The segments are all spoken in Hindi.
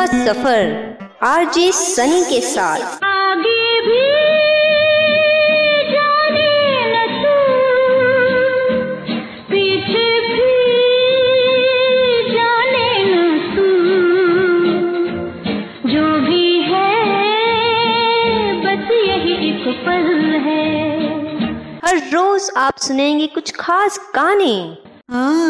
का सफ़र आरजे सनी के साथ। आगे भी जाने न तू पीछे भी जाने न तू। जो भी है बस यही एक पल है। हर रोज आप सुनेंगे कुछ खास गाने। आज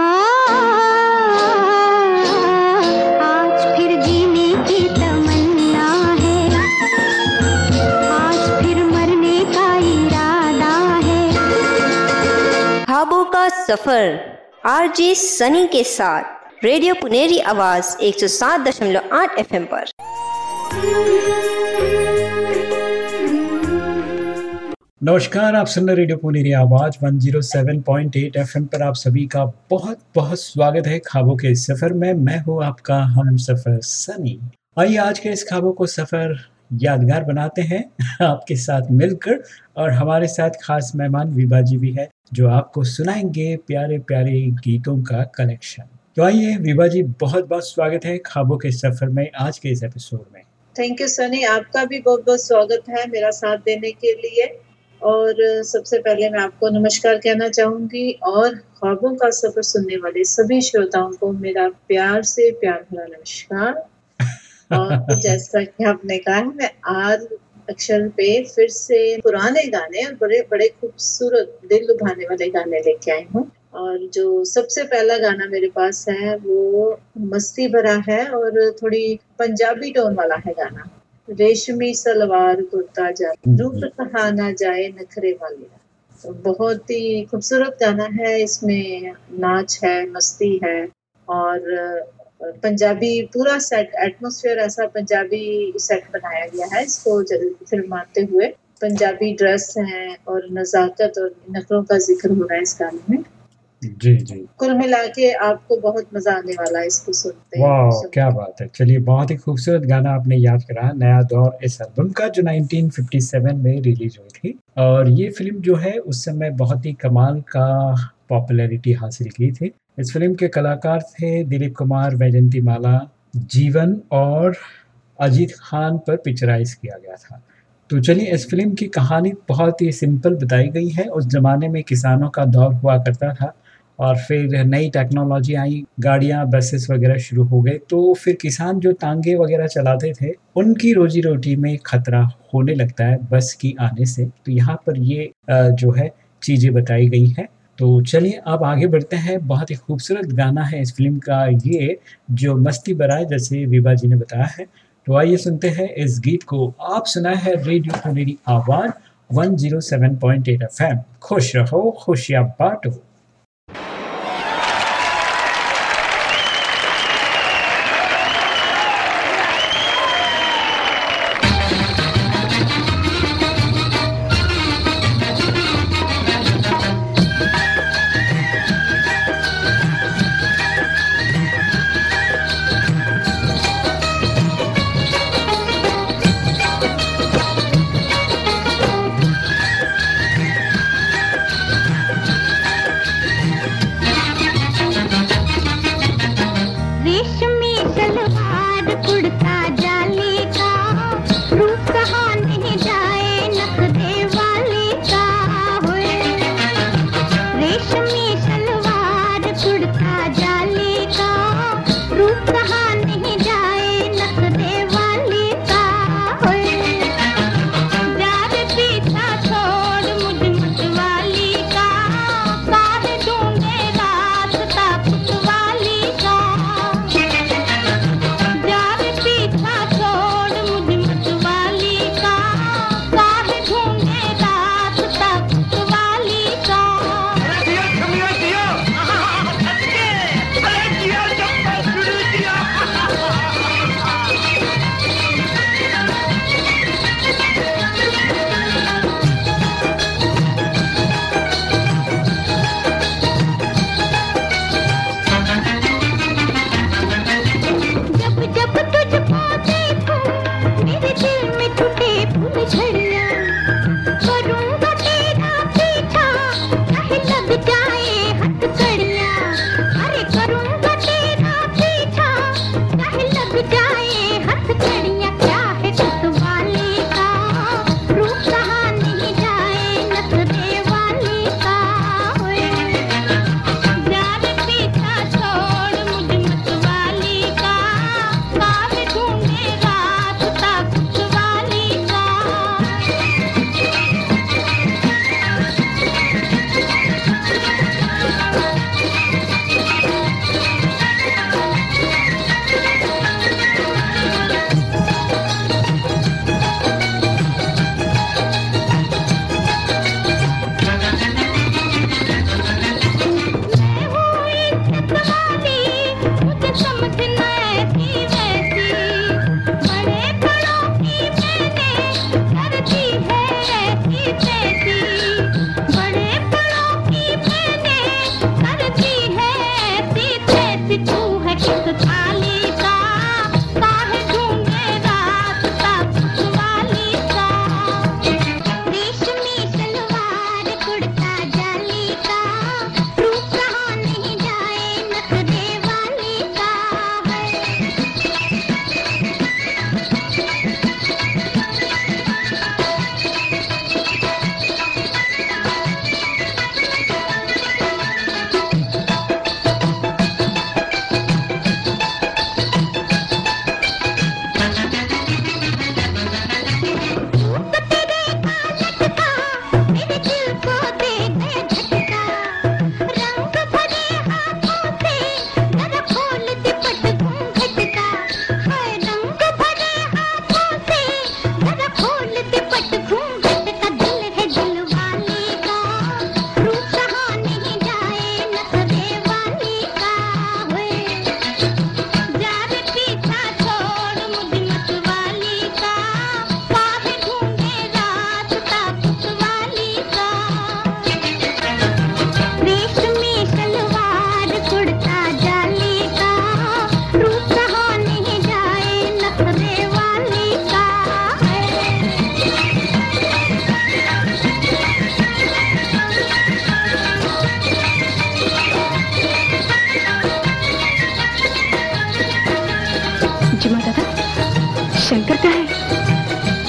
सफ़र। आरजे सनी के साथ। रेडियो पुनेरी आवाज़ 107.8 एफएम पर। नमस्कार, आप सुन रहे रेडियो पुनेरी आवाज़ 107.8 एफएम पर। आप सभी का बहुत बहुत स्वागत है खाबों के सफ़र में। मैं हूँ आपका हम सफ़र सनी। आइए आज के इस खाबों को सफ़र यादगार बनाते हैं। आपके साथ मिलकर और हमारे साथ खास मेहमान विभा जी भी है। जो आपको सुनाएँगे प्यारे प्यारे गीतों का कलेक्शन तो आइए, विभा जी, बहुत बहुत स्वागत है खाबों के सफ़र में, आज के इस एपिसोड में। थैंक यू सनी आपका भी बहुत बहुत स्वागत है मेरा साथ देने के लिए। और सबसे पहले मैं आपको नमस्कार कहना चाहूँगी और ख्वाबों का सफ़र सुनने वाले सभी श्रोताओं को मेरा प्यार से प्यार भरा नमस्कार। और जैसा कि आपने कहा है, मैं आज अक्षर पे फिर से पुराने गाने और बड़े बड़े खूबसूरत दिल लुभाने वाले गाने लेके आई हूँ। और जो सबसे पहला गाना मेरे पास है वो मस्ती भरा है और थोड़ी पंजाबी टोन वाला है गाना। रेशमी सलवार कुर्ता जा रूप कहा ना जाए नखरे वाले। तो बहुत ही खूबसूरत गाना है इसमें नाच है मस्ती है और पंजाबी पूरा सेट एटमोसफेयर ऐसा पंजाबी सेट बनाया गया है इसको फिल्माते हुए। पंजाबी ड्रेस है और नजाकत और नखरों का ज़िक्र हो रहा है इस गाने में। जी जी। कुल मिला के आपको बहुत मज़ा आने वाला है इसको सुनते वाह क्या बात है। चलिए बहुत ही खूबसूरत गाना आपने याद करा। नया दौर इस एल्बम का जो 1957 में रिलीज़ हुई थी। और ये फ़िल्म जो है उस समय बहुत ही कमाल का पॉपुलैरिटी हासिल की थी। इस फ़िल्म के कलाकार थे दिलीप कुमार वैजंती माला, जीवन और अजीत खान पर पिक्चराइज किया गया था। तो चलिए, इस फ़िल्म की कहानी बहुत ही सिंपल बताई गई है। उस जमाने में किसानों का दौर हुआ करता था और फिर नई टेक्नोलॉजी आई, गाड़ियाँ, बसेस वगैरह शुरू हो गए। तो फिर किसान जो तांगे वगैरह चलाते थे, उनकी रोजी रोटी में खतरा होने लगता है बस की आने से। तो यहाँ पर ये जो है, चीज़ें बताई गई हैं। तो चलिए अब आगे बढ़ते हैं। बहुत ही खूबसूरत गाना है इस फ़िल्म का, ये जो मस्ती बराए जैसे विभा जी ने बताया है। तो आइए सुनते हैं इस गीत को। आप सुना है रेडियो मेरी आवाज़ 107.8 एफएम। खुश रहो, खुशियाँ बांटो।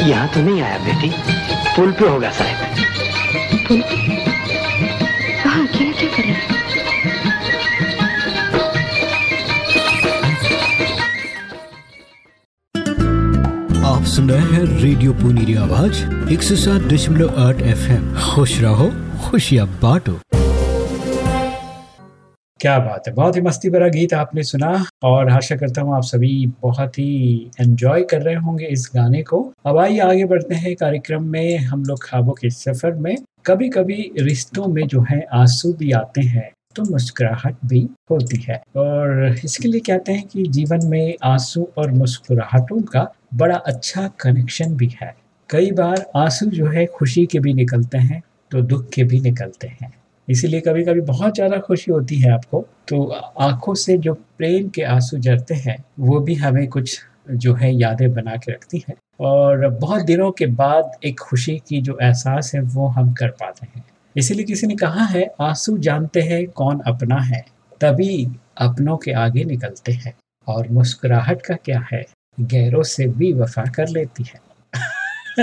यहाँ तो नहीं आया बेटी। पुल पे होगा शायद। पुल वहाँ अकेला क्या कर रहा है? आप सुन रहे हैं रेडियो पुनीरी आवाज़ एक सौ सात दशमलव आठ एफ़ खुश रहो खुशियाँ बांटो। क्या बात है। बहुत ही मस्ती भरा गीत आपने सुना और आशा करता हूँ आप सभी बहुत ही एंजॉय कर रहे होंगे इस गाने को। अब आइए, आगे बढ़ते हैं कार्यक्रम में हम लोग खाबों के सफ़र में। कभी कभी रिश्तों में जो है, आँसू भी आते हैं तो मुस्कुराहट भी होती है। और इसके लिए कहते हैं कि जीवन में आँसू और मुस्कुराहटों का बड़ा अच्छा कनेक्शन भी है। कई बार आँसू जो है, खुशी के भी निकलते हैं तो दुख के भी निकलते हैं। इसीलिए कभी कभी बहुत ज़्यादा खुशी होती है आपको। तो आँखों से जो प्रेम के आँसू जरते हैं, वो भी हमें कुछ जो है यादें बना के रखती हैं। और बहुत दिनों के बाद एक खुशी की जो एहसास है, वो हम कर पाते हैं। इसीलिए किसी ने कहा है, आँसू जानते हैं कौन अपना है, तभी अपनों के आगे निकलते हैं। और मुस्कुराहट का क्या है गैरों से भी वफा कर लेती है।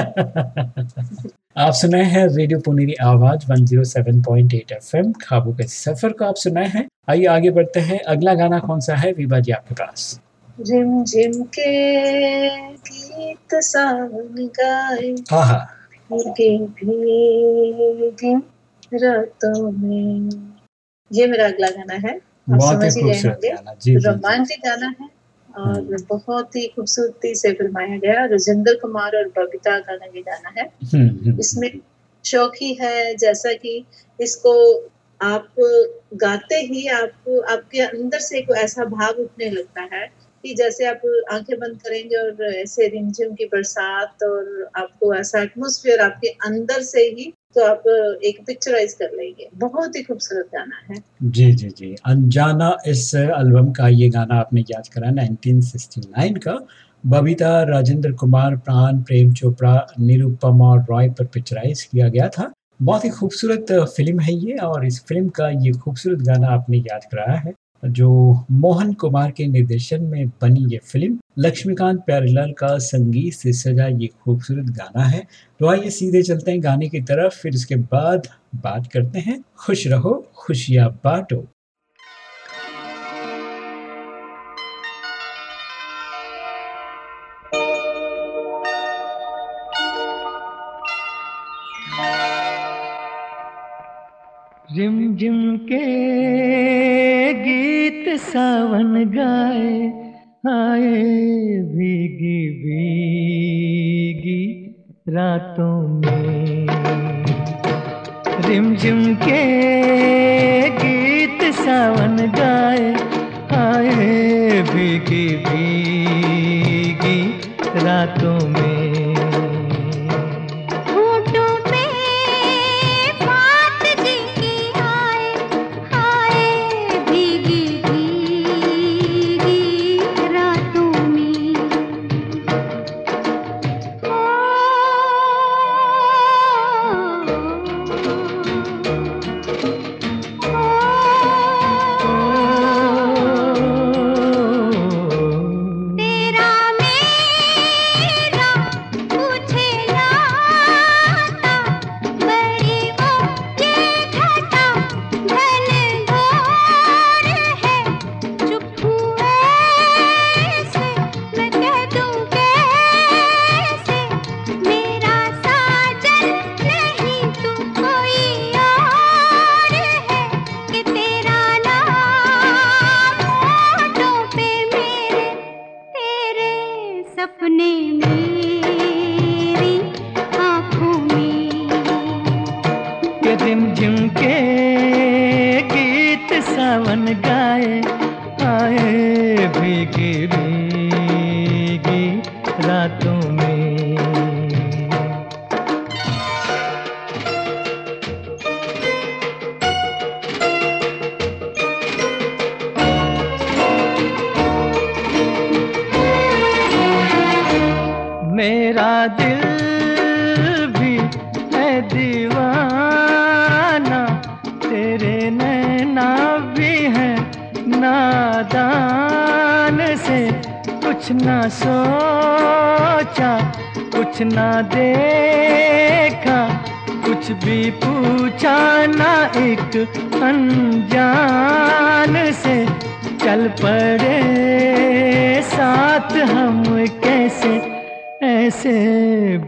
आप सुनाए हैं रेडियो पुनेरी आवाज़ 107.8 एफएम खाबू के सफ़र को आप सुनाए हैं। आइए आगे बढ़ते हैं। अगला गाना कौन सा है? विभा जी आपके पास। झिम झिम के गीत सावन गाए हाँ हाँ। भीगे रातों में। ये मेरा अगला गाना है। बहुत ही ही खूबसूरत गाना। जी रोमांटिक गाना है। और बहुत ही खूबसूरती से फिल्माया गया राजेंद्र कुमार और बबीता गाना ये गाना है हम्म, हम्म, इसमें शौकी ही है जैसा कि इसको आप गाते ही आप आपके अंदर से एक ऐसा भाव उठने लगता है कि जैसे आप आँखें बंद करेंगे और ऐसे रिमझिम की बरसात और आपको ऐसा एटमोसफियर आपके अंदर से ही तो आप एक पिक्चराइज कर लेंगे। बहुत ही खूबसूरत गाना है। जी जी जी। अनजाना इस एल्बम का ये गाना आपने याद करा 1969 का। बबीता, राजेंद्र कुमार, प्राण, प्रेम चोपड़ा, निरुपमा और रॉय पर पिक्चराइज किया गया था। बहुत ही खूबसूरत फ़िल्म है ये और इस फ़िल्म का ये खूबसूरत गाना आपने याद कराया है। जो मोहन कुमार के निर्देशन में बनी ये फ़िल्म, लक्ष्मीकांत प्यारेलाल का संगीत से सजा ये खूबसूरत गाना है। तो आइए सीधे चलते हैं गाने की तरफ़, फिर इसके बाद बात करते हैं। खुश रहो, खुशियाँ बांटो। रिम झिम के सावन गाए, आए भीगी भीगी रातों में। रिम झिम के गीत सावन गाए, आए भीगी भीगी रातों में। कुछ ना सोचा, कुछ ना देखा, कुछ भी पूछा ना एक अनजान से। चल पड़े साथ हम कैसे, ऐसे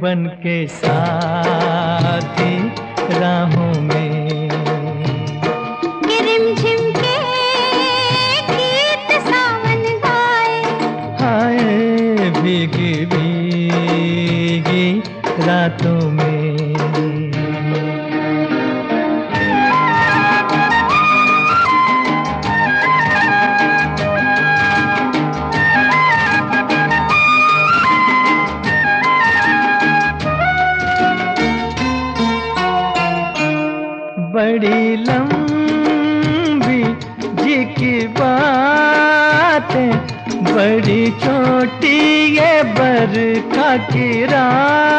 बन के साथी राहों में रातों में। बड़ी लंबी जी की बातें बड़ी छोटी ये बरखा की रात।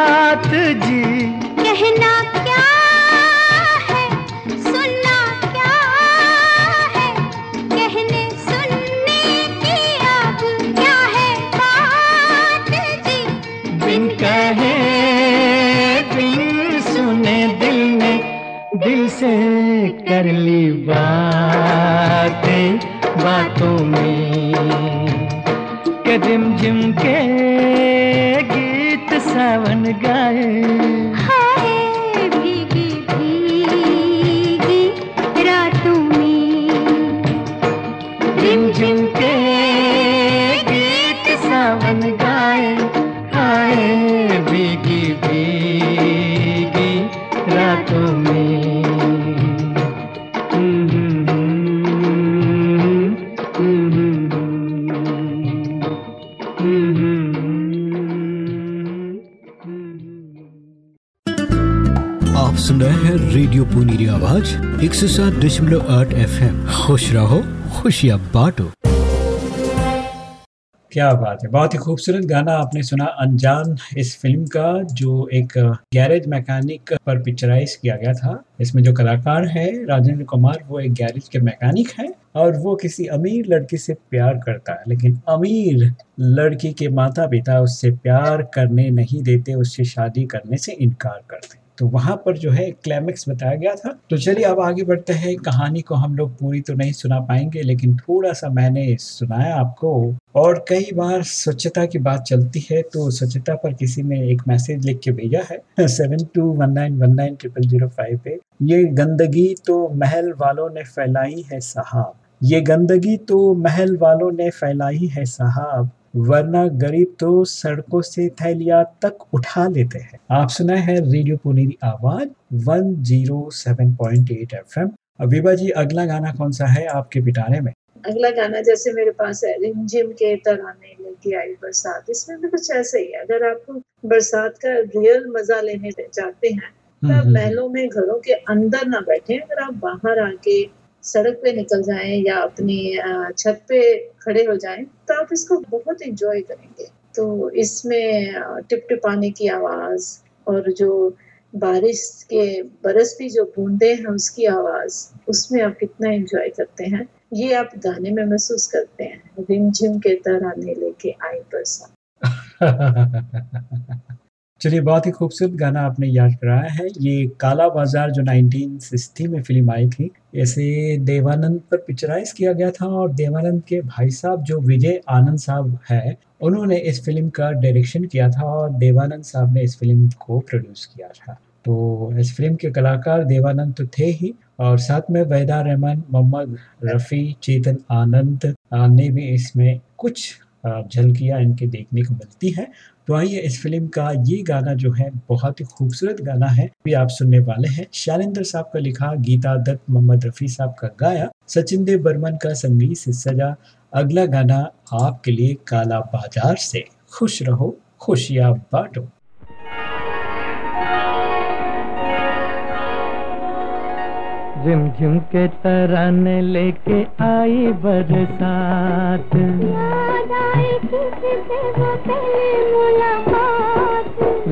के गीत सावन गाए आए भीगी भीगी रातों में। आप सुन रहे हैं रेडियो पुनीरी आवाज़, एक सौ सात दशमलव आठ एफ़ एम खुश रहो। खुशियाँ बांटो। क्या बात है, बहुत ही खूबसूरत गाना आपने सुना अनजान इस फ़िल्म का, जो एक गैरेज मैकेनिक पर पिक्चराइज किया गया था। इसमें जो कलाकार है, राजेंद्र कुमार, वो एक गैरेज के मैकेनिक हैं और वो किसी अमीर लड़की से प्यार करता है। लेकिन अमीर लड़की के माता पिता उससे प्यार करने नहीं देते, उससे शादी करने से इनकार करते तो वहाँ पर जो है क्लाइमेक्स बताया गया था। तो चलिए अब आगे बढ़ते हैं। कहानी को हम लोग पूरी तो नहीं सुना पाएँगे, लेकिन थोड़ा सा मैंने सुनाया आपको। और कई बार स्वच्छता की बात चलती है तो स्वच्छता पर किसी ने एक मैसेज लिख के भेजा है। Seven two one nine one nine triple zero five पे, ये गंदगी तो महल वालों ने फैलाई है साहब। ये गंदगी तो महल वालों ने फैलाई है साहब। वरना गरीब तो सड़कों से थैलियाँ तक उठा लेते हैं। आप सुना है रेडियो पुनेरी आवाज़ 107.8 एफएम। अविबा जी अगला गाना कौन सा है आपके पिटारे में? अगला गाना जैसे मेरे पास है रिमझिम के तराने लेके आई बरसात। इसमें भी कुछ ऐसा ही है। अगर आपको बरसात का रियल मज़ा लेने चाहते हैं तो आप हम्म, महलों में घरों के अंदर ना बैठे। अगर आप बाहर आके सड़क पे निकल जाएँ या अपनी छत पे खड़े हो जाएँ तो आप इसको बहुत इंजॉय करेंगे। तो इसमें अ, टिप टिपाने की आवाज़ और जो बारिश के बरसती जो बूंदे हैं उसकी आवाज़ उसमें आप कितना एंजॉय करते हैं ये आप गाने में महसूस करते हैं। रिमझिम के तराने लेके आई बरसात। चलिए, बहुत ही खूबसूरत गाना आपने याद कराया है। ये काला बाज़ार जो 1960 में फ़िल्म आई थी ऐसे देवानंद पर पिक्चराइज किया गया था और देवानंद के भाई साहब जो विजय आनंद साहब है, उन्होंने इस फ़िल्म का डायरेक्शन किया था और देवानंद साहब ने इस फ़िल्म को प्रोड्यूस किया था। तो इस फ़िल्म के कलाकार देवानंद तो थे ही और साथ में वैदा रहमान, मोहम्मद रफ़ी, चेतन आनंद ने भी इसमें कुछ झलकियाँ इनके देखने को मिलती है। तो आइए इस फ़िल्म का ये गाना जो है, बहुत ही खूबसूरत गाना है भी आप सुनने वाले हैं। शैलेंद्र साहब का लिखा गीता दत्त, मोहम्मद रफ़ी साहब का गाया सचिन देव बर्मन का संगीत से सजा। अगला गाना आपके लिए काला बाज़ार से। खुश रहो, खुशियाँ बांटो। झिमझिम के तराने लेके आई बरसात।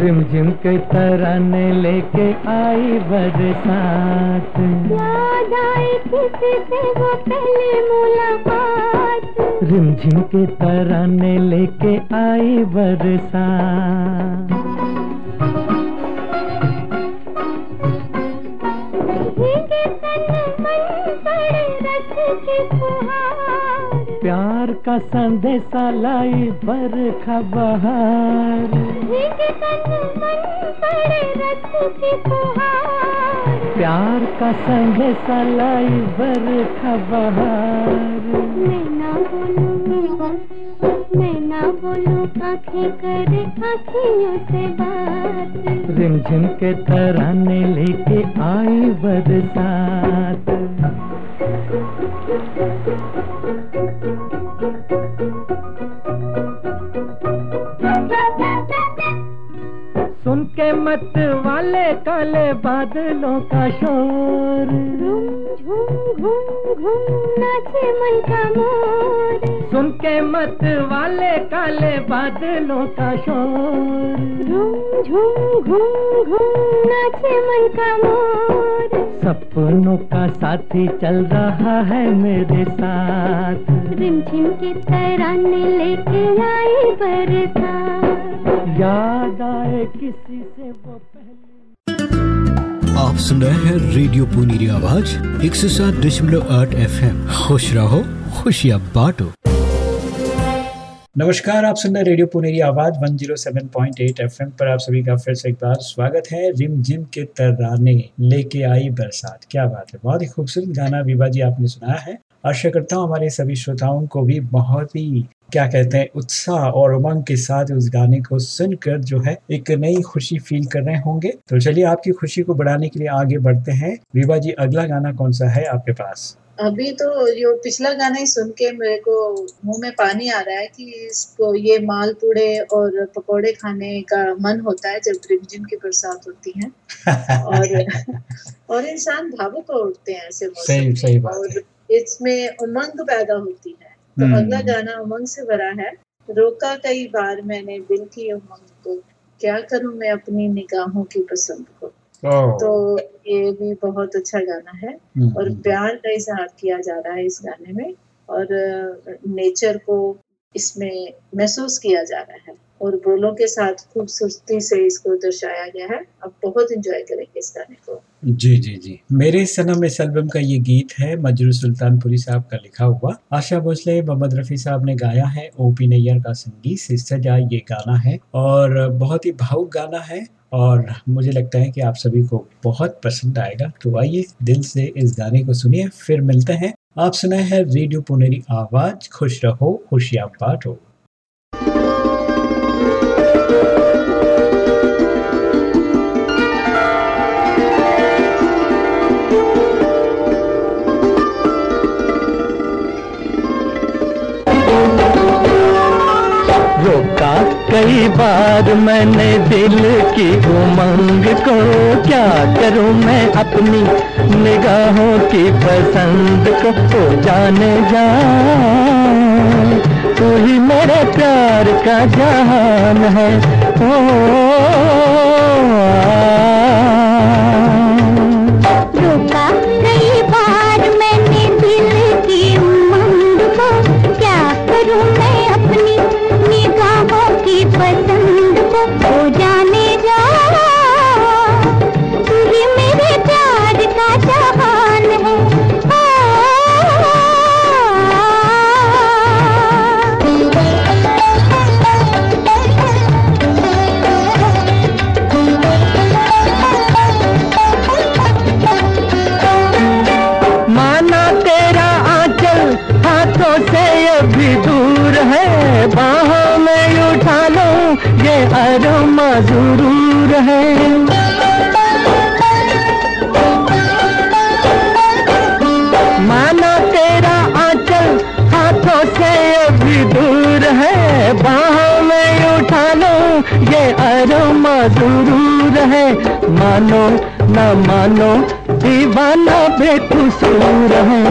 रिमझिम के तराने लेके आई बरसात याद आई किसी से वो पहले मुलाकात। रिमझिम के तराने लेके आई बरसात का संदेशा लाई की फुहार प्यार का संदेशा लाई बरखा बहार मैं ना बोलूँ आँखें करे आँखियों से बात रिमझिम के तराने लेके आई बरसात। के मत वाले काले बादलों का शोर। झूम झूम घूम घूम नाचे मन का मोर। सुन के मत वाले काले बादलों का शोर। झूम झूम घूम घूम नाचे मन का मोर। सपनों का साथी चल रहा है मेरे साथ। रिमझिम के तराने लेके आई बरसात। याद आए किसी से वो आप सुन रहे हैं रेडियो पुनीरी आवाज़, एक सौ सात दशमलव आठ एफ़ एम खुश रहो, खुशियाँ बांटो। नमस्कार, आप सुन रहे रेडियो पुनेरी आवाज़ 107.8 एफएम पर आप सभी का फिर से एक बार स्वागत है रिम जिम के तराने लेके आई बरसात। क्या बात है, बहुत ही खूबसूरत गाना विभा जी आपने सुनाया है। आशा करता हूँ हमारे सभी श्रोताओं को भी बहुत ही क्या कहते हैं उत्साह और उमंग के साथ उस गाने को सुनकर जो है एक नई खुशी फील कर रहे होंगे। तो चलिए आपकी खुशी को बढ़ाने के लिए आगे बढ़ते हैं। विभा जी अगला गाना कौन सा है आपके पास? अभी तो यो पिछला गाना ही सुन के मेरे को मुँह में पानी आ रहा है कि इसको ये मालपूड़े और पकोड़े खाने का मन होता है जब रिमझिम की बरसात होती है। और और इंसान भावुक हो उठते हैं ऐसे सही सही बात है। और इसमें उमंग पैदा होती है। तो हम्म। अगला गाना उमंग से भरा है। रोका कई बार मैंने दिल की उमंग को। क्या करूँ मैं अपनी निगाहों की पसंद को? तो ये भी बहुत अच्छा गाना है हम्म, और प्यार का इजहार किया जा रहा है इस गाने में और नेचर को इसमें महसूस किया जा रहा है। और बोलों के साथ खूबसूरती से इसको दर्शाया गया है। आप बहुत इंजॉय करेंगे इस गाने को। जी जी जी। मेरे सनम इस एल्बम का ये गीत है, मजरू सुल्तानपुरी साहब का लिखा हुआ। आशा भोसले, मोहम्मद रफ़ी साहब ने गाया है, ओपी नैयर का संगीत से सजा ये गाना है और बहुत ही भावुक गाना है और मुझे लगता है कि आप सभी को बहुत पसंद आएगा। तो आइए दिल से इस गाने को सुनिए, फिर मिलते हैं। आप सुना है रेडियो पुनेरी आवाज़, खुश रहो खुशियाँ बांटो। कई बार मैंने दिल की उमंग को क्या करूँ मैं अपनी निगाहों की पसंद को तो जाने जा तू ही मेरे प्यार का जहान है ओ, रोका मानो न मानो दीवाना बेकसूर है।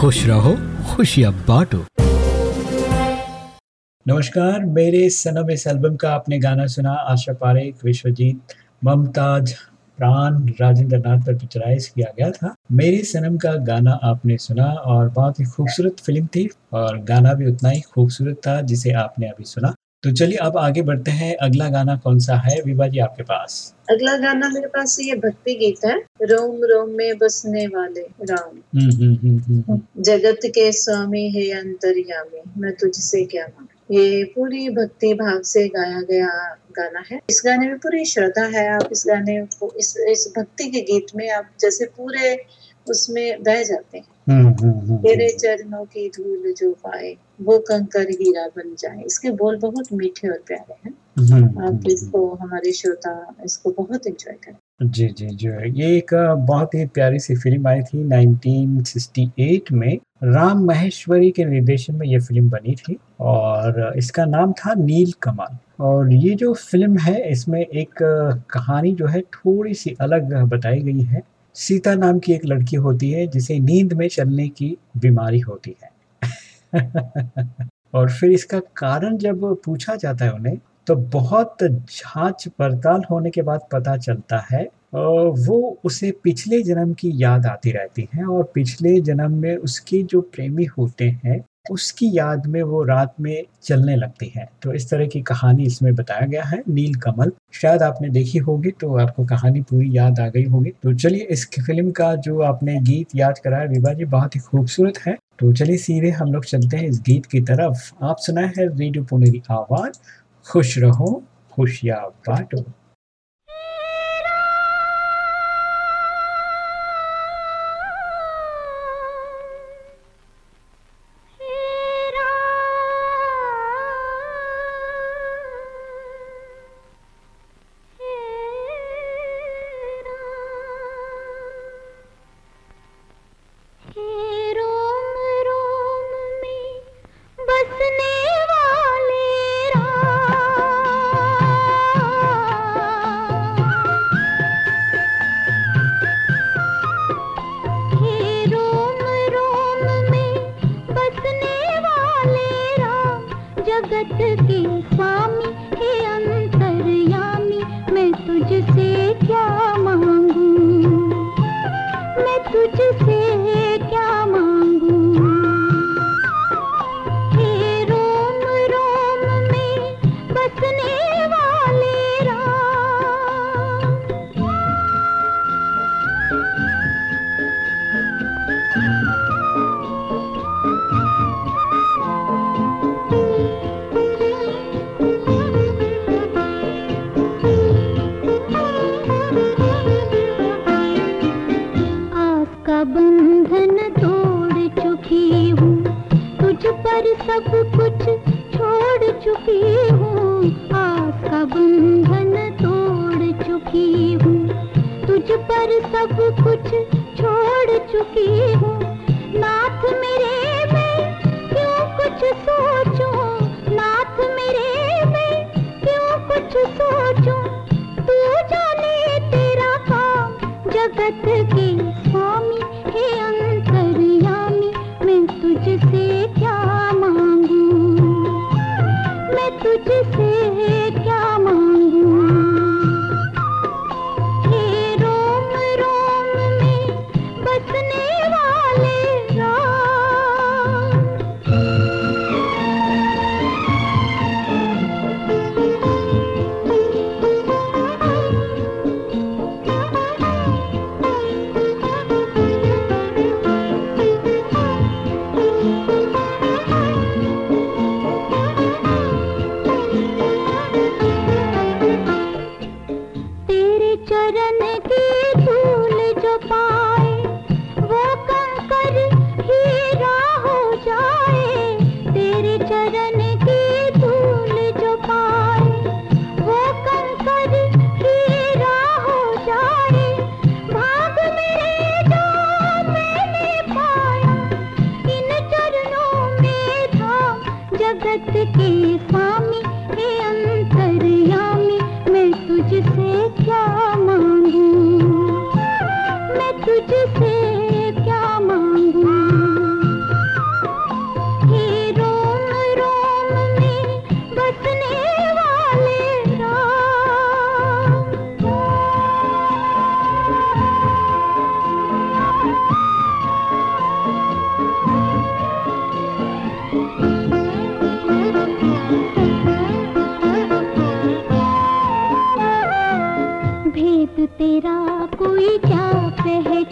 खुश रहो खुशियाँ बांटो। नमस्कार, मेरे सनम इस एल्बम का आपने गाना सुना, आशा पारेख विश्वजीत, ममताज, प्राण, राजेंद्र नाथ पर पिक्चराइज किया गया था। मेरे सनम का गाना आपने सुना और बहुत ही खूबसूरत फ़िल्म थी और गाना भी उतना ही खूबसूरत था जिसे आपने अभी सुना। तो चलिए अब आगे बढ़ते हैं। अगला गाना कौन सा है? विभा जी आपके पास। अगला गाना मेरे पास ये भक्ति गीत है। रोम रोम में बसने वाले राम। हम्म हम्म हम्म जगत के स्वामी है अंतर्यामी मैं तुझसे क्या मांगू? ये पूरी भक्ति भाव से गाया गया गाना है। इस गाने में पूरी श्रद्धा है। आप इस गाने को इस इस भक्ति के गीत में आप जैसे पूरे उसमें बह जाते हैं। तेरे चरणों की धूल जो पाए वो कंकर हीरा बन जाए। इसके बोल बहुत मीठे और प्यारे हैं। हम्म, आप हम्म, इसको हमारे श्रोता इसको बहुत एंजॉय करें। जी जी जी। ये एक बहुत ही प्यारी सी फ़िल्म आई थी 1968 में। राम महेश्वरी के निर्देशन में ये फ़िल्म बनी थी और इसका नाम था नील कमल। और ये जो फ़िल्म है इसमें एक कहानी जो है थोड़ी सी अलग बताई गई है। सीता नाम की एक लड़की होती है जिसे नींद में चलने की बीमारी होती है। और फिर इसका कारण जब पूछा जाता है उन्हें तो बहुत जाँच पड़ताल होने के बाद पता चलता है वो उसे पिछले जन्म की याद आती रहती है और पिछले जन्म में उसके जो प्रेमी होते हैं, उसकी याद में वो रात में चलने लगती है। तो इस तरह की कहानी इसमें बताया गया है नील कमल शायद आपने देखी होगी तो आपको कहानी पूरी याद आ गई होगी। तो चलिए, इस फ़िल्म का जो आपने गीत याद कराया, विभा जी, बहुत ही खूबसूरत है। तो चलिए सीधे हम लोग चलते हैं इस गीत की तरफ़। आप सुना है रेडियो पुनेरी आवाज़। खुश रहो खुशियाँ बांटो।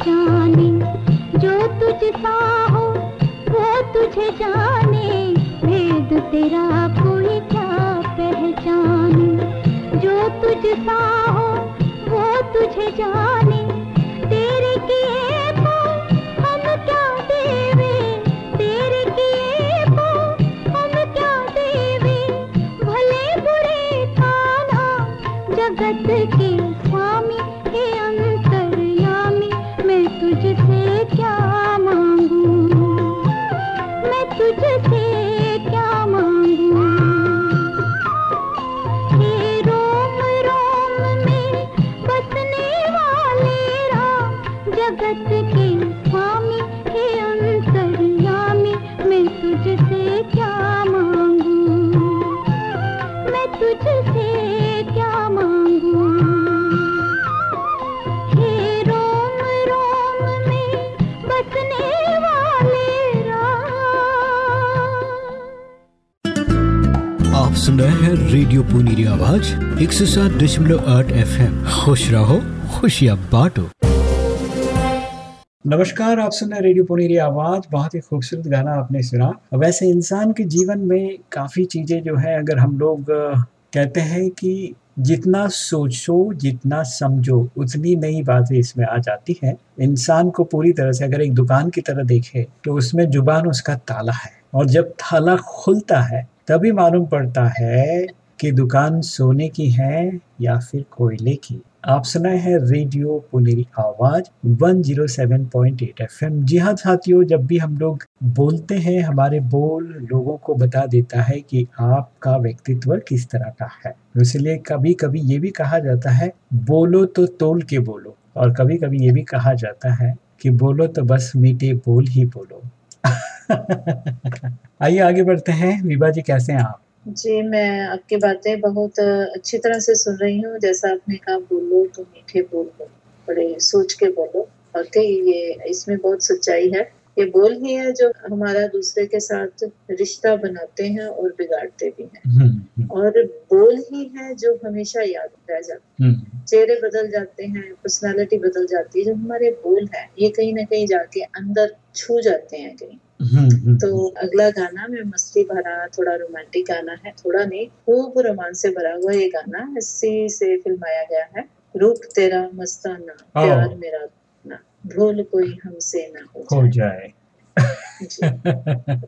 पहचाने जो तुझसा हो वो तुझे जाने भेद तेरा कोई एक सौ सात दशमलव आठ एफ़ एम खुश रहो, खुशियाँ बांटो। नमस्कार, आप सुन रहे रेडियो पुनीरी आवाज़। बहुत ही खूबसूरत गाना आपने सुना। वैसे इंसान के जीवन में काफ़ी चीज़ें जो है, अगर हम लोग कहते हैं कि जितना सोचो, जितना समझो, उतनी नई बातें इसमें आ जाती हैं। इंसान को पूरी तरह से अगर एक दुकान की तरह देखे तो उसमें ज़ुबान उसका ताला है। और जब ताला खुलता है, तभी मालूम पड़ता है कि दुकान सोने की है या फिर कोयले की? आप सुनाए हैं रेडियो पुनेरी आवाज़ 107.8 एफएम। जी हाँ साथियों, जब भी हम लोग बोलते हैं, हमारे बोल लोगों को बता देता है कि आपका व्यक्तित्व किस तरह का है। इसलिए कभी कभी ये भी कहा जाता है, बोलो तो तोल के बोलो। और कभी कभी ये भी कहा जाता है कि बोलो तो बस मीठे बोल ही बोलो। आइए आगे बढ़ते हैं। विभा जी, कैसे हैं आप? जी मैं आपकी बातें बहुत अच्छी तरह से सुन रही हूँ। जैसा आपने कहा बोलो तो मीठे बोल बड़े सोच के बोलो। वाकई ये इसमें बहुत सच्चाई है। ये बोल ही है जो हमारा दूसरे के साथ रिश्ता बनाते हैं और बिगाड़ते भी हैं। हम्म, हम्म, और बोल ही है जो हमेशा याद रह जाते हैं। हम्म, चेहरे बदल जाते हैं पर्सनालिटी बदल जाती है जो हमारे बोल है ये कहीं ना कहीं जाके अंदर छू जाते हैं कहीं। तो अगला गाना मैं मस्ती भरा थोड़ा रोमांटिक गाना है थोड़ा नहीं खूब रोमांस से भरा हुआ ये गाना इसी से फिल्माया गया है। रूप तेरा मस्ताना प्यार मेरा ना भूल कोई हमसे ना हो हो जाए। जाए।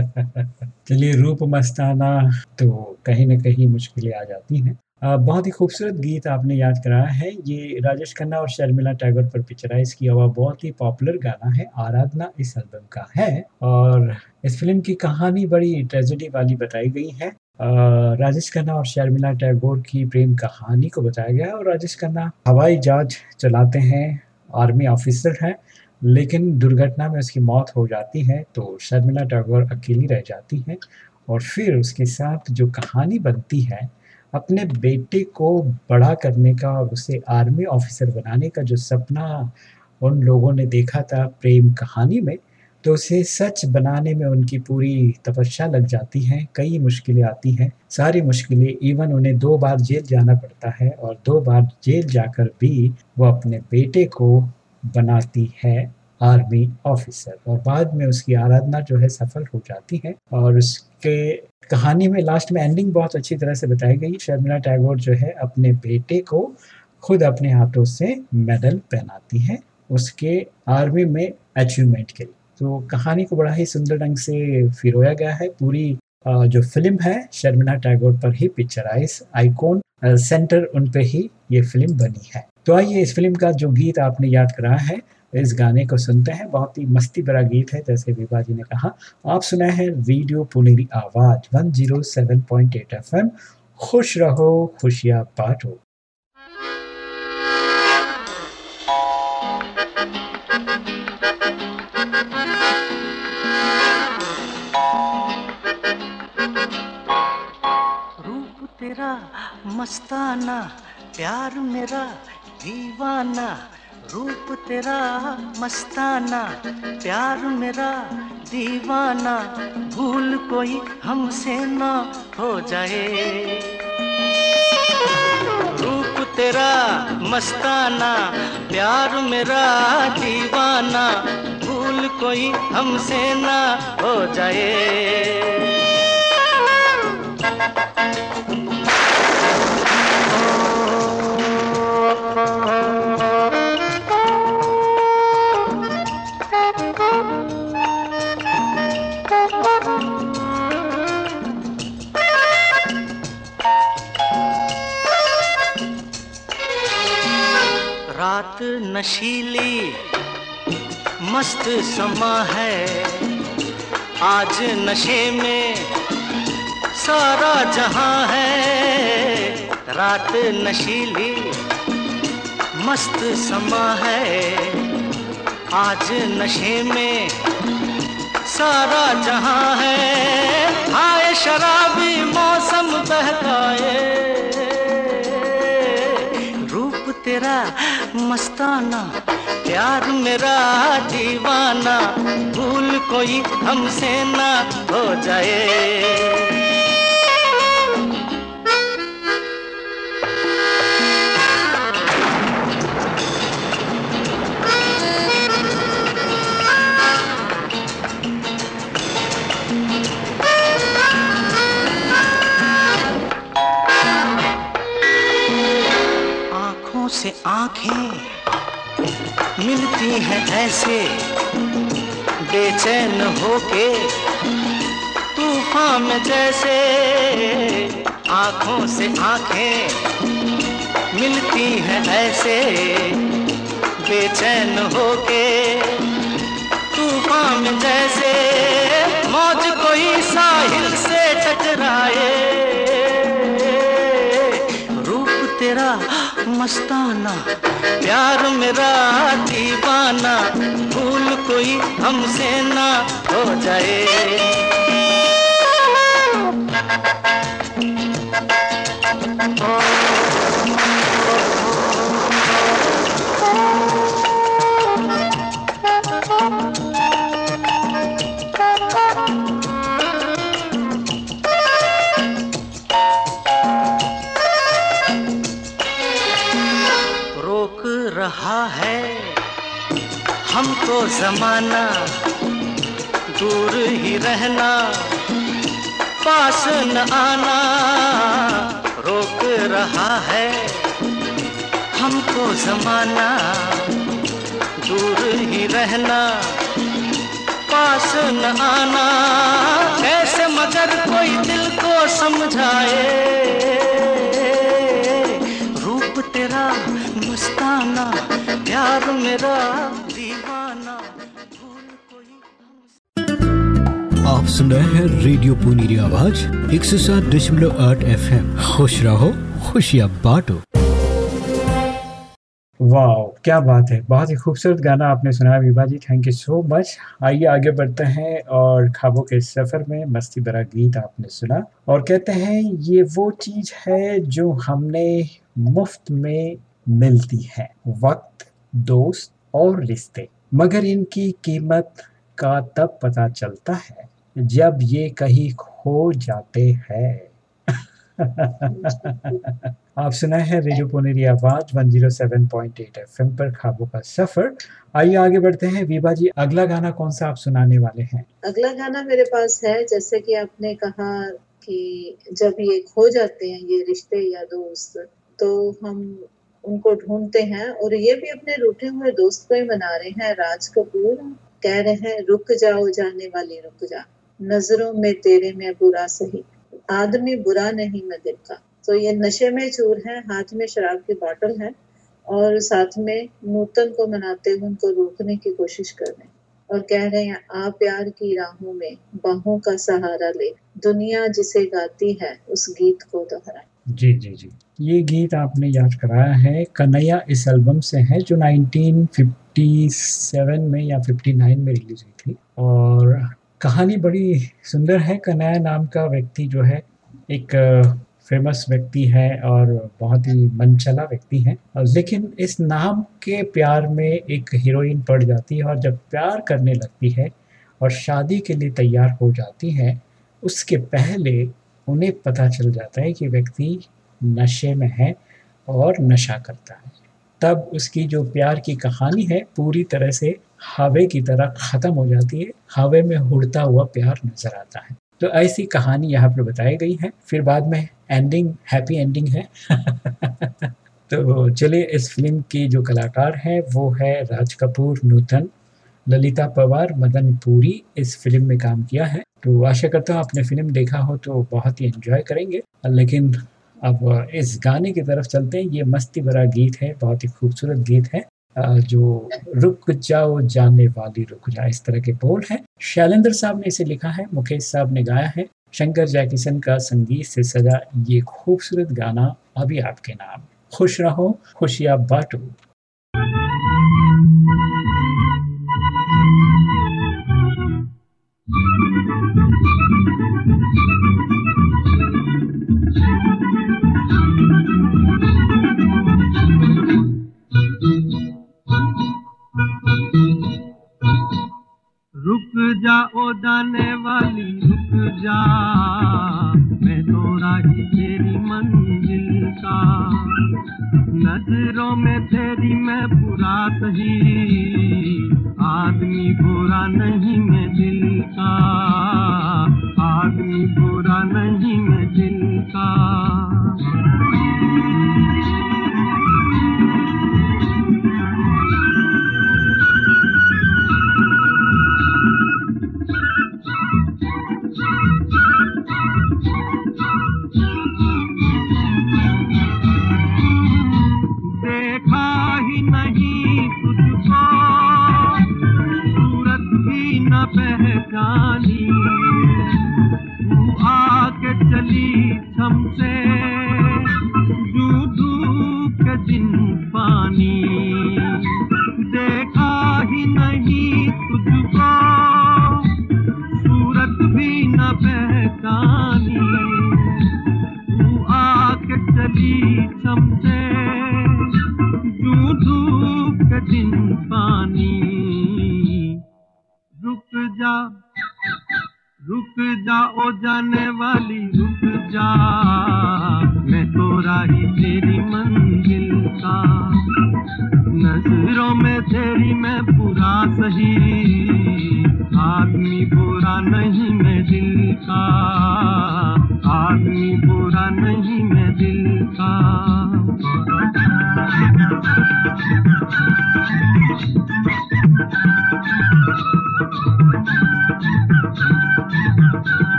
चलिए रूप मस्ताना तो कहीं ना कहीं मुश्किलें आ जाती हैं। बहुत ही खूबसूरत गीत आपने याद कराया है। ये राजेश खन्ना और शर्मिला टैगोर पर पिक्चराइज किया हुआ बहुत ही पॉपुलर गाना है, आराधना इस एल्बम का है और इस फ़िल्म की कहानी बड़ी ट्रेजेडी वाली बताई गई है। राजेश खन्ना और शर्मिला टैगोर की प्रेम कहानी को बताया गया है और राजेश खन्ना हवाई जहाज़ चलाते हैं, आर्मी ऑफिसर हैं, लेकिन दुर्घटना में उसकी मौत हो जाती है तो शर्मिला टैगोर अकेली रह जाती है और फिर उसके साथ जो कहानी बनती है अपने बेटे को बड़ा करने का और उसे आर्मी ऑफिसर बनाने का जो सपना उन लोगों ने देखा था प्रेम कहानी में तो उसे सच बनाने में उनकी पूरी तपस्या लग जाती है, कई मुश्किलें आती हैं। सारी मुश्किलें इवन उन्हें दो बार जेल जाना पड़ता है और दो बार जेल जाकर भी वो अपने बेटे को बनाती है। Army officer. और बाद में उसकी आराधना जो है सफल हो जाती है और उसके कहानी में लास्ट में एंडिंग बहुत अच्छी तरह से बताई गई। शर्मिला टैगोर जो है अपने बेटे को खुद अपने हाथों से मेडल पहनाती है उसके आर्मी में अचीवमेंट के लिए। तो कहानी को बड़ा ही सुंदर ढंग से फिरोया गया है। पूरी जो फ़िल्म है शर्मिला टैगोर पर ही पिक्चराइज आइकॉन अ, सेंटर उन पे ही ये फ़िल्म बनी है। तो आइए इस फ़िल्म का जो गीत आपने याद करा है इस गाने को सुनते हैं। बहुत ही मस्ती भरा गीत है, जैसे विभा जी ने कहा। आप सुना है रेडियो पुनेरी आवाज़ 107.8 एफएम खुश रहो, खुशियाँ बांटो। मस्ताना, प्यार मेरा दीवाना। रूप तेरा मस्ताना, प्यार मेरा दीवाना, भूल कोई हमसे ना हो जाए। रूप तेरा मस्ताना, प्यार मेरा दीवाना, भूल कोई हमसे ना हो जाए। नशीली मस्त समा है। आज नशे में सारा जहाँ है। रात नशीली मस्त समा है। आज नशे में सारा जहाँ है। आए शराबी मौसम बहकाए। मस्ताना प्यार मेरा दीवाना भूल कोई हमसे ना हो जाए। से आँखें मिलती हैं ऐसे। बेचैन होके तूफ़ान में जैसे आँखों से आँखें मिलती हैं ऐसे। बेचैन होके तूफ़ान में जैसे मौज कोई साहिल से टकराए। मस्ताना प्यार मेरा दीवाना भूल कोई हमसे ना हो जाए। रोक जमाना, दूर ही रहना, पास न आना, रोक रहा है हमको जमाना, दूर ही रहना, पास न आना। कैसे मगर कोई दिल को समझाए, रूप तेरा मस्ताना, प्यार मेरा सुन रहे हैं रेडियो पुनीरी आवाज़ एक सौ सात दशमलव आठ एफ़ एम खुश रहो, खुशियाँ बांटो। वाह क्या बात है। बहुत ही खूबसूरत गाना आपने सुनाया Vibha ji thank you so much आइए आगे बढ़ते हैं और खाबों के सफ़र में मस्ती भरा गीत आपने सुना। और कहते हैं, ये वो चीज़ है जो हमने मुफ़्त में मिलती है। वक्त, दोस्त और रिश्ते। मगर इनकी कीमत का तब पता चलता है जब ये कहीं खो जाते हैं। आप सुना है रेडियो पुनेरी आवाज़ 107.8 एफएम पर खाबों का सफ़र। आइए आगे बढ़ते हैं। विभा जी अगला गाना कौन सा आप सुनाने वाले हैं? अगला गाना मेरे पास है। जैसे कि आपने कहा कि जब ये खो जाते हैं ये रिश्ते या दोस्त तो हम उनको ढूंढते हैं और ये भी अपने रूठे हुए दोस्त को ही मना रहे हैं। राज कपूर कह रहे हैं रुक जाओ जाने वाली रुक जा। नज़रों में तेरे में बुरा सही। आदमी बुरा नहीं मैं दिल का। तो ये नशे में चूर है, हाथ में शराब की बोतल है और साथ में नूतन को मनाते हुए उनको रोकने की कोशिश कर रहे हैं। और कह रहे हैं, आ प्यार की राहों में बाहों का सहारा ले। दुनिया जिसे गाती है, उस गीत को दोहरा जी जी जी। ये गीत आपने याद कराया है। कन्हैया इस एल्बम से है, जो 1957 में या 59 में रिलीज़ हुई थी। और कहानी बड़ी सुंदर है। कन्हैया नाम का व्यक्ति जो है, एक फ़ेमस व्यक्ति है और बहुत ही मनचला व्यक्ति है। लेकिन इस नाम के प्यार में एक हीरोइन पड़ जाती है और जब प्यार करने लगती है और शादी के लिए तैयार हो जाती है, उसके पहले उन्हें पता चल जाता है कि व्यक्ति नशे में है और नशा करता है। तब उसकी जो प्यार की कहानी है, पूरी तरह से हवे की तरह ख़त्म हो जाती है, हवे में उड़ता हुआ प्यार नज़र आता है। तो ऐसी कहानी यहाँ पर बताई गई है। फिर बाद में एंडिंग हैप्पी एंडिंग है। तो चलिए इस फ़िल्म की जो कलाकार है, वो है राज कपूर, नूतन, ललिता पवार, मदन पुरी। इस फ़िल्म में काम किया है। तो आशा करता हूँ आपने फ़िल्म देखा हो तो बहुत ही एंजॉय करेंगे। लेकिन अब इस गाने की तरफ़ चलते हैं। ये मस्ती भरा गीत है, बहुत ही खूबसूरत गीत है। जो रुक जाओ जाने वाली रुक जा इस तरह के बोल हैं। शैलेंद्र साहब ने इसे लिखा है, मुकेश साहब ने गाया है। शंकर जैकिसन का संगीत से सजा ये खूबसूरत गाना अभी आपके नाम। खुश रहो, खुशियाँ बांटो। रुक जा ओ जाने वाली, रुक जा। मैं तो राही तेरी मंजिल का। नज़रों में तेरी मैं बुरा सही आदमी बुरा नहीं मैं दिल का। आदमी बुरा नहीं मैं दिल का।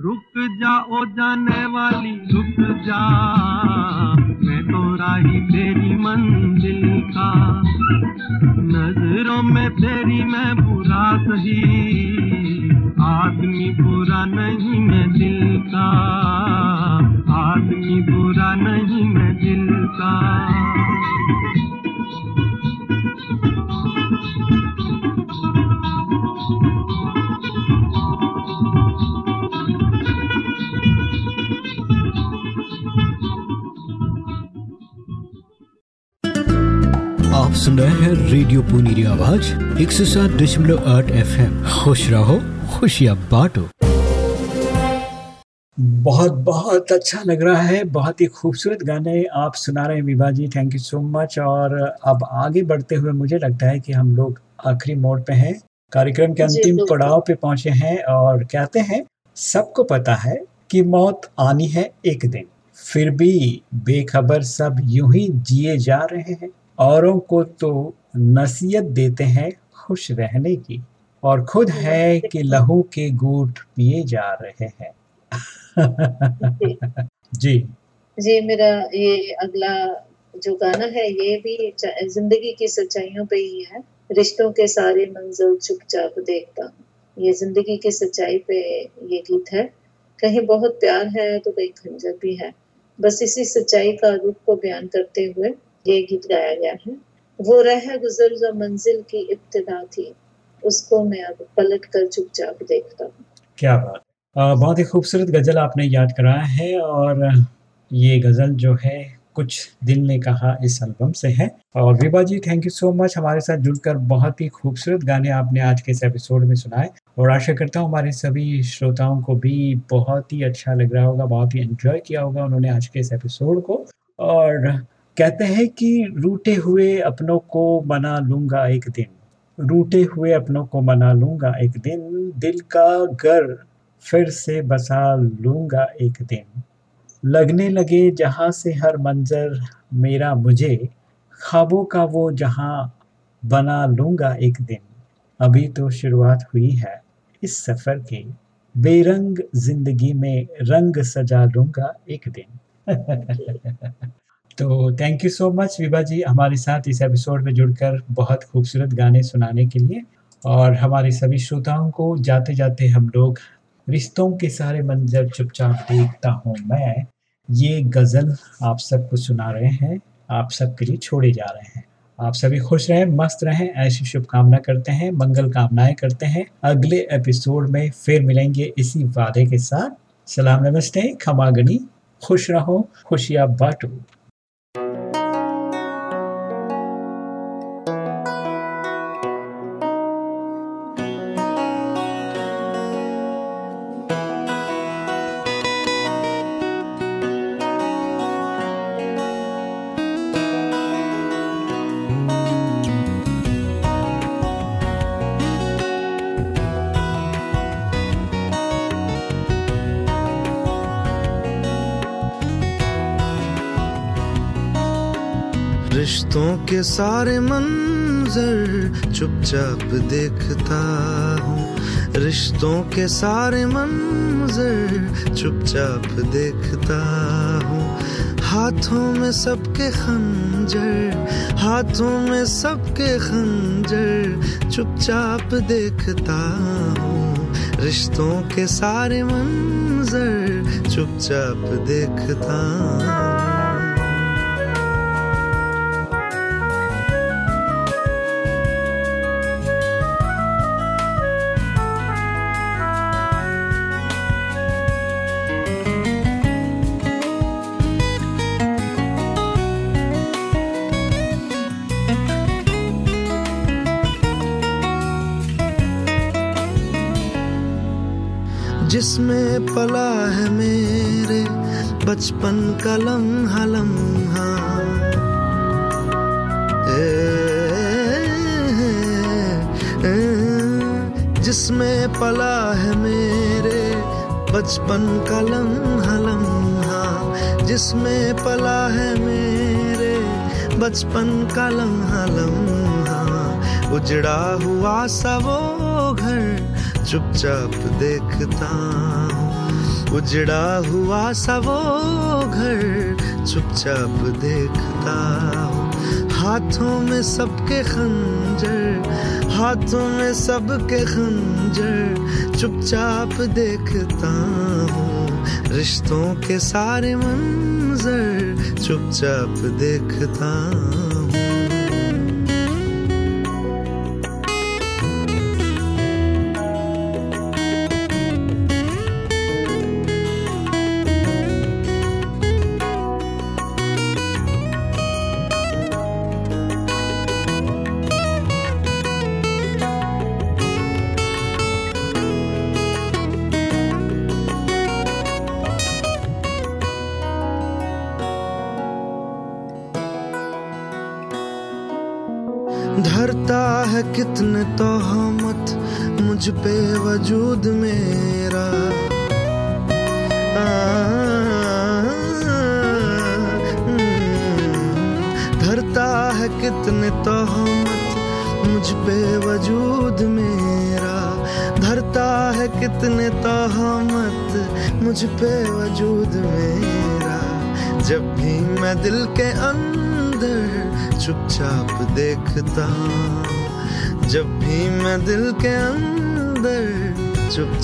रुक जाओ जाने वाली, रुक जा। मैं तो राही तेरी मंजिल का। नज़रों में तेरी मैं बुरा सही। आदमी बुरा नहीं मैं दिल का। आदमी बुरा नहीं मैं दिल का। आवाज़ एक सौ सात दशमलव आठ एफ़ एम खुश रहो खुशियाँ बांटो। बहुत बहुत अच्छा लग रहा है बहुत ही खूबसूरत गाने आप सुना रहे हैं Vibha ji thank you so much और अब आगे बढ़ते हुए मुझे लगता है कि हम लोग आखिरी मोड़ पे हैं। कार्यक्रम के अंतिम पड़ाव पे पहुँचे हैं और कहते हैं सबको पता है कि मौत आनी है एक दिन फिर भी बेखबर सब यूँ ही जिए जा रहे हैं। औरों को तो नसीहत देते हैं खुश रहने की और खुद है कि लहू के गूट पिए जा रहे हैं। जी। जी, मेरा ये अगला जो गाना है, ये भी ज़िंदगी की सच्चाइयों पे ही है। रिश्तों के सारे मंजिल चुपचाप देखता हूँ। ये ज़िंदगी की सच्चाई पे ये गीत है। कहीं बहुत प्यार है तो कहीं खंजर भी है। बस इसी सच्चाई का रूप को बयान करते हुए ये गीत गाया गया है। वो रह गुजर जो मंजिल की इब्तदा थी। उसको मैं अब पलट कर चुपचाप देखता हूँ। क्या बात बहुत ही खूबसूरत गज़ल आपने याद कराया है और ये गज़ल जो है, कुछ दिल ने कहा इस एल्बम से है। और Vibha ji thank you so much हमारे साथ जुड़कर बहुत ही खूबसूरत गाने आपने आज के इस एपिसोड में सुनाए। और आशा करता हूँ हमारे सभी श्रोताओं को भी बहुत ही अच्छा लग रहा होगा, बहुत ही एंजॉय किया होगा उन्होंने आज के इस एपिसोड को। और कहते हैं कि रूठे हुए अपनों को मना लूँगा एक दिन। रूठे हुए अपनों को मना लूँगा एक दिन। दिल का घर फिर से बसा लूँगा एक दिन। लगने लगे जहाँ से हर मंजर मेरा मुझे, ख्वाबों का वो जहाँ बना लूँगा एक दिन। अभी तो शुरुआत हुई है इस सफ़र के। बेरंग ज़िंदगी में रंग सजा लूँगा एक दिन। तो thank you so much Vibha ji, हमारे साथ इस एपिसोड में जुड़कर बहुत खूबसूरत गाने सुनाने के लिए। और हमारे सभी श्रोताओं को जाते जाते हम लोग रिश्तों के सारे मंजर चुपचाप देखता हूँ मैं। ये गज़ल आप सबको सुना रहे हैं, आप सबके लिए छोड़े जा रहे हैं। आप सभी खुश रहें, मस्त रहें, ऐसी शुभकामना करते हैं, मंगल कामनाएँ करते हैं। अगले एपिसोड में फिर मिलेंगे इसी वादे के साथ। सलाम नमस्ते, खमागनी, खुश रहो, खुशियाँ बांटो। के सारे मंजर चुपचाप देखता हूँ। रिश्तों के सारे मंजर चुपचाप देखता हूँ। हाथों में सबके खंजर, हाथों में सबके खंजर चुपचाप देखता हूँ। रिश्तों के सारे मंजर चुपचाप देखता हूँ। बचपन का लम्हा लम्हा, उजड़ा हुआ सा वो घर चुपचाप देखता उजड़ा हुआ सा वो घर चुपचाप देखता हाथों में सबके खंजर, हाथों में सबके खंजर चुपचाप देखता हूँ। रिश्तों के सारे मंजर चुपचाप देखता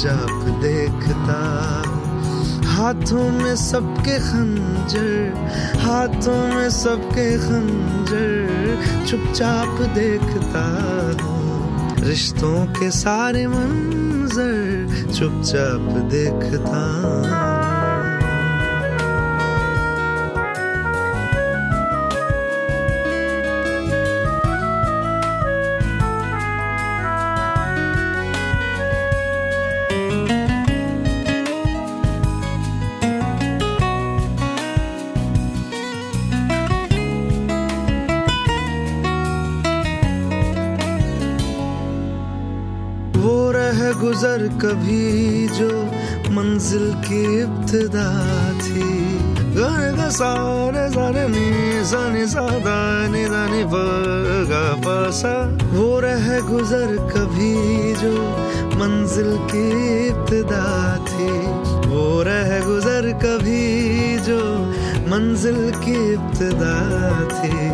चुपचाप देखता। हाथों में सबके खंजर, हाथों में सबके खंजर, चुपचाप देखता रिश्तों के सारे मंजर, चुपचाप देखता कभी जो मंजिल की इब्तदा थी। गाने का सारे सारे नी साने सादा नी दानी गा पासा। वो रह गुजर कभी जो मंजिल की इब्तदा थी। वो रह गुजर कभी जो मंजिल की इब्तदा थी।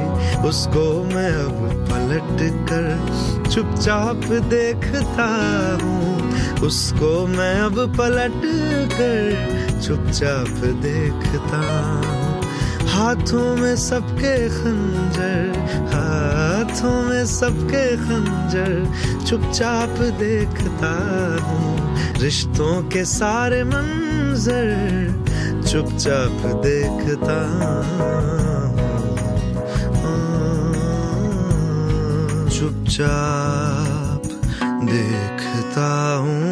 उसको मैं अब पलट कर चुपचाप देखता हूँ, उसको मैं अब पलट कर चुपचाप देखता हूँ। हाथों में सबके खंजर, हाथों में सबके खंजर, चुपचाप देखता हूँ। रिश्तों के सारे मंजर, चुपचाप देखता चुपचाप देखता हूँ।